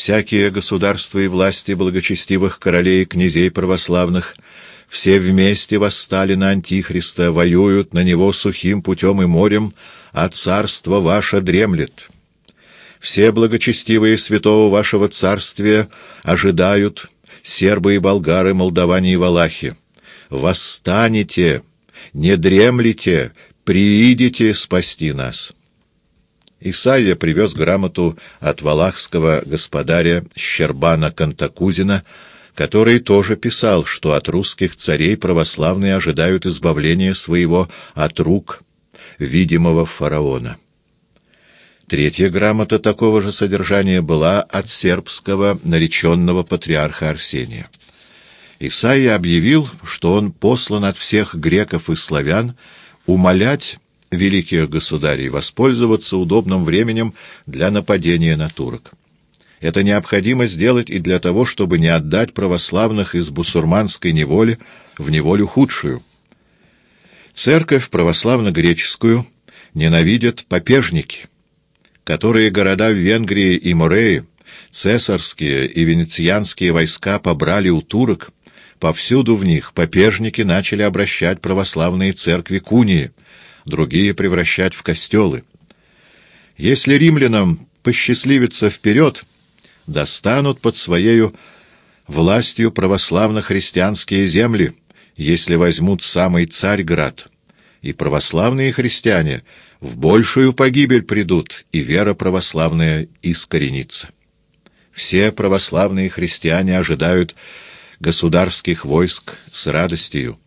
всякие государства и власти благочестивых королей и князей православных, все вместе восстали на Антихриста, воюют на него сухим путем и морем, а царство ваше дремлет. Все благочестивые святого вашего царствия ожидают, сербы и болгары, молдаване и валахи. Восстанете, не дремлите, приидите спасти нас». Исаия привез грамоту от валахского господаря Щербана Кантакузина, который тоже писал, что от русских царей православные ожидают избавления своего от рук видимого фараона. Третья грамота такого же содержания была от сербского нареченного патриарха Арсения. Исаия объявил, что он послан от всех греков и славян умолять великих государей воспользоваться удобным временем для нападения на турок. Это необходимо сделать и для того, чтобы не отдать православных из бусурманской неволи в неволю худшую. Церковь православно-греческую ненавидят попежники, которые города в Венгрии и Мореи, цесарские и венецианские войска побрали у турок, повсюду в них попежники начали обращать православные церкви кунии, другие превращать в костелы. Если римлянам посчастливится вперед, достанут под своею властью православно-христианские земли, если возьмут самый Царьград, и православные христиане в большую погибель придут, и вера православная искоренится. Все православные христиане ожидают государских войск с радостью,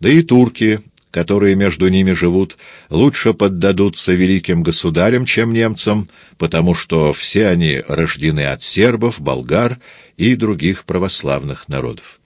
да и турки которые между ними живут, лучше поддадутся великим государям, чем немцам, потому что все они рождены от сербов, болгар и других православных народов.